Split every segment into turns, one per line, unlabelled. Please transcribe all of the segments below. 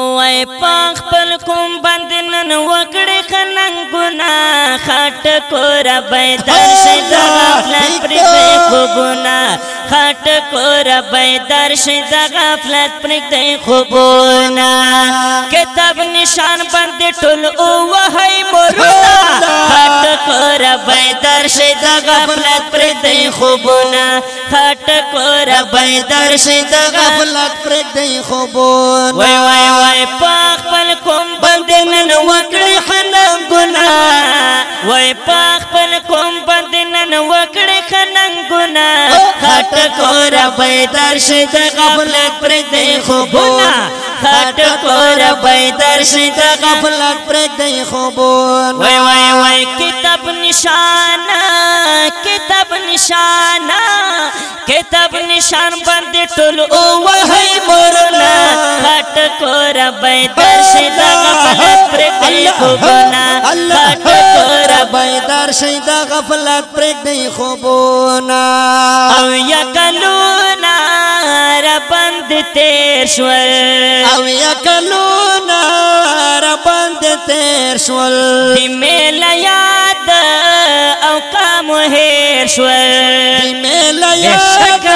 وای پخ پل کوم باندې نن وکړې خنن ګنا خټ کور بيدر شدا غفلت پرې خو ګنا خټ کور بيدر شدا غفلت پرې خو ګنا کتاب نشان باندې ټول او وای مرودا ربای درش د غفلت پر دې خوبونه خټک ربای درش د غفلت پر دې خوبونه وای وای وای پاک پل کوم باندې نن وکړې حنا ګنا وای پاک پل کوم वकड़े खनंगुना खट को रबई दर्शित गफलत प्रदे खुबुना खट को रबई दर्शित गफलत प्रदे खुबुन हो वे वे वे किताब निशाना किताब निशाना किताब निशान बंदी टुल ओ वही मुरना खट को रबई दर्शित गफलत प्रदे خلق بنا خط کر بیدار شیدا غفلت پرک دی خوبونا او یکلونا ربند تیر شول او یکلونا ربند تیر شول دی میل یاد او کام هیر شول دی میل یاد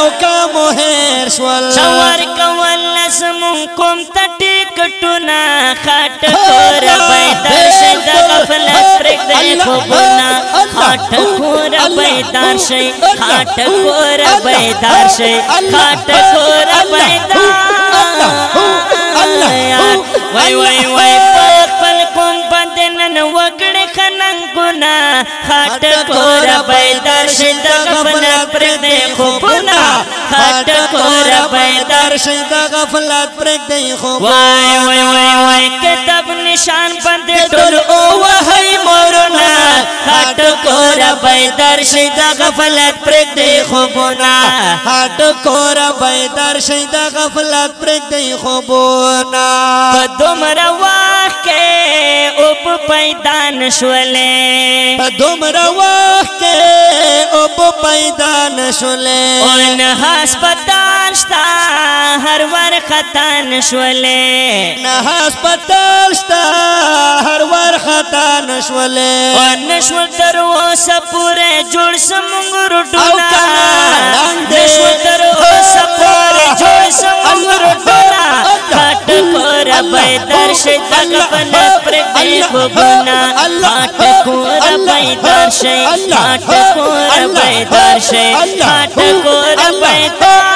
او کام هیر شول څور کول لسم کوم تټ ټونا خټ کور بیدار شي د غفلت پرېږ دې خوبونه خټ کور بیدار شي خټ کور بیدار شي خټ کور بیدار وای وای وای خپل کوم باندې نن وګړې خننګونه خټ کور بیدار شي د غفلت پرېږ دې شي دا غفلت پرې دی خو وای وای وای وای کتاب نشان باندې ټول او وای مورنا هټ کور بیدار شي دا غفلت پرې دی خو بنا هټ کور بیدار شي دا غفلت پرې دی خو بنا پدمر واخ کې اوب پیدا نشولې پدمر واخ کې اوب پیدا نشولې اون هسپتال درمان شتا هر ور خطان شولې نه هسپتال شتا هر ور خطان شولې او نشول تر اوسه پورې جوړ سمونږ رټونا نشول تر اوسه پورې جوړ سمونږ رټونا کټ کور به درش تک پن پر دې خو بنا کټ کور به درش کټ کور به درش کټ کور به درش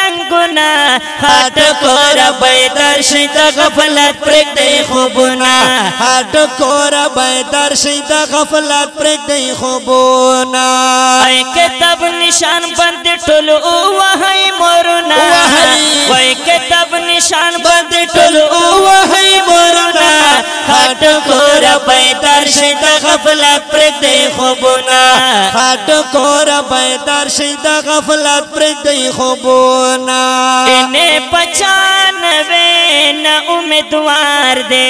کلنګونا هټ کور بیدر شي د غفلت پرګ دی خوبونا هټ کور بیدر شي د غفلت پرګ دی خوبونا ای کتاب نشان بند ټول او وهای وای کتاب نشان بند ټول او وهای هټ کور بیدر شي د غفلت پرګ دی خوبونا هټ کور بیدر شي د غفلت پرګ دی خوبونا En el pachana vena un meduarde.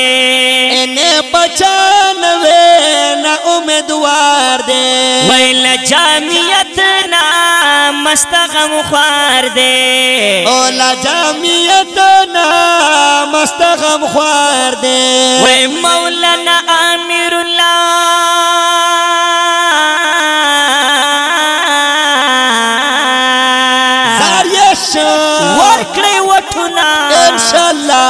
En el pachana vena un me duarte. En la yamiatana mastaja muarte. En la jambiatana. Mastaja muarte.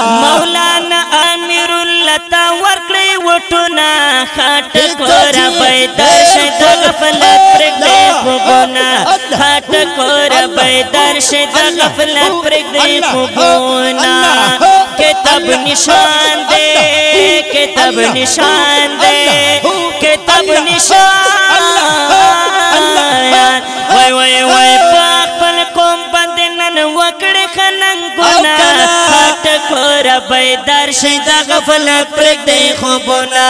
مولانا امیر اللتا ورکلی وټونا خاټ کور پیدا شد غفلت پرګلې خوګونا خاټ کور پیدا شد غفلت پرګلې خوګونا کتاب نشان دے کتاب نشان دے کتاب نشان وای وای وای پاک پل کوم باندې نن وکړ خننګ کور بیدار شي د غفلت پرګ دی خوبونه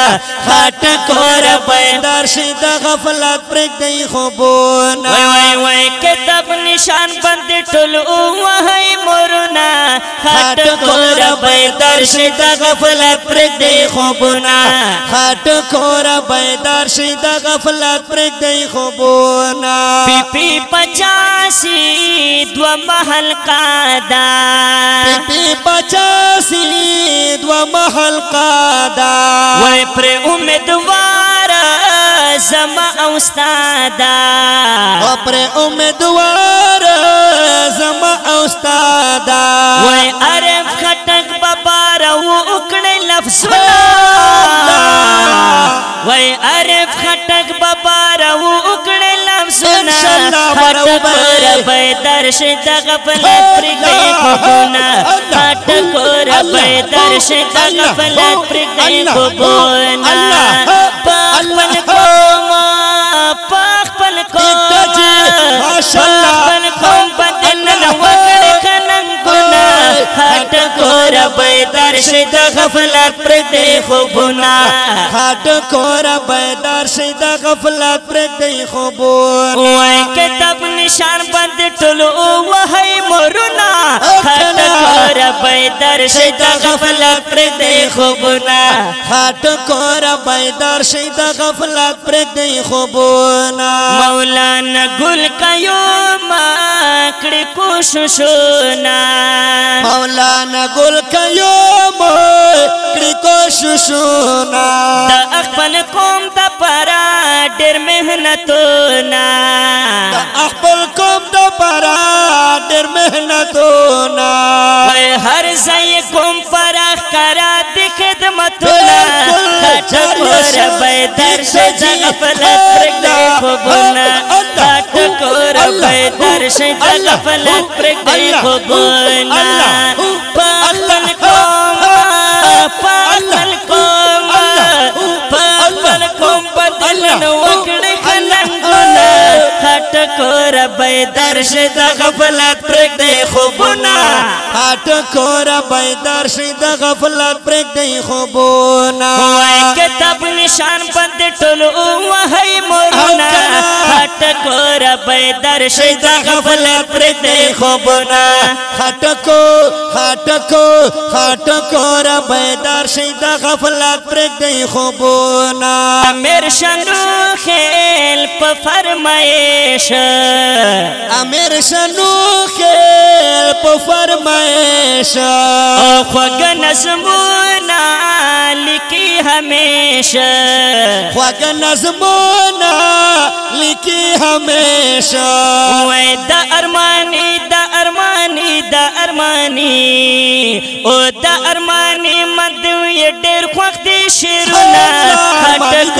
خاټ کور بیدار شي د غفلت پرګ دی خوبونه وای وای وای کتاب نشان بند ټول او وای مرنا
خاټ کور بیدار
شي د غفلت پرګ دی خوبونه خاټ کور بیدار شي د غفلت پرګ دی خوبونه پی پی 85 دو محل قادا پی پی 50 سلی دو محل قادا وای پر امیدوار زما اوستادا او پر امیدوار زما اوستادا وای عرب خټک بابا راو وکړې لفظونه وای عرب خټک بابا راو وکړې لفظونه درش پرگئی جگ بے درش پرگئی پاک پاک پل پل ماشاءاللہ کور بیدار شي د غفلت پر دې خوبونه هټ کور بیدار شي د غفلت پر دې خوبور وای کتاب نشان بند ټلو وای مرونا هټ کور بیدار شي د غفلت پر دې خوبونه هټ کور بیدار شي د غفلت پر دې خوبونه مولانا ګل قیوم کړي کوششونه مولانا ګل کړي خپل قوم پرا ډېر پارا ڈر محنت نا تو پہرا ڈر محنت هر ځای قوم پرا کرا د به به درش درش مت جنف لکور അല്ല ټکور به درش د غفلت پرګ دی خوبونه ها ټکور به درش د غفلت پرګ دی خوبونه وای کتاب نشان بند ټلو وای مورونه ها ټکور به درش د غفلت پرګ دی خوبونه ها ټکو ها ټکو ها ټکور به درش د غفلت پرګ دی خوبونه میر شنو خیل په فرمایش شه امیر شنو خیل په فرمایش او خوګ نظمونه لیکي همیشه خوګ نظمونه لیکي همیشه وای د ارمانی د ارمانی د ارمانی او د ارمانی مدوی ډېر خوخت شیرونه هټک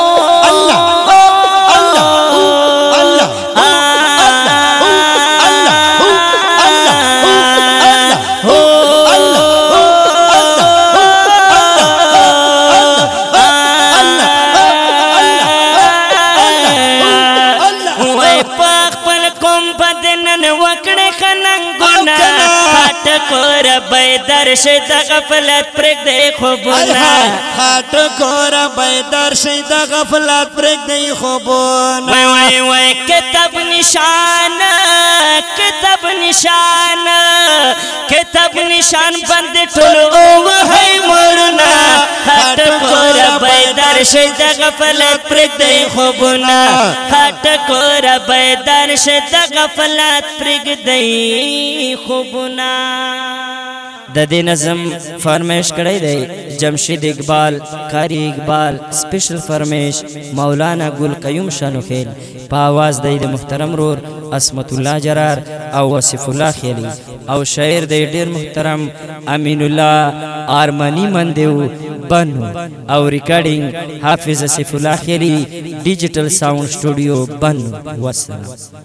ګور به درش د غفلت پرګ دې خوبونه خاط ګور به درش د غفلت پرګ دې خوبونه وای وای کتاب نشان کتاب نشان کتاب نشان بند ټول او هي مرنا خاط ګور به درش د غفلت پرګ دې خوبونه خاط ګور به درش د غفلت پرګ دې خوبونه د دې نظم فرمیش کړی دی جمشید اقبال قاری اقبال سپیشل فرمیش مولانا ګل قیوم شانوخیل په आवाज د محترم رور اسمت الله جرار او وصف الله خیلی او شاعر د ډیر محترم امین الله آرمانی مندیو بنو او ریکارډینګ حافظ اسف الله خیلی ډیجیټل ساوند سټوډیو بنو وسلام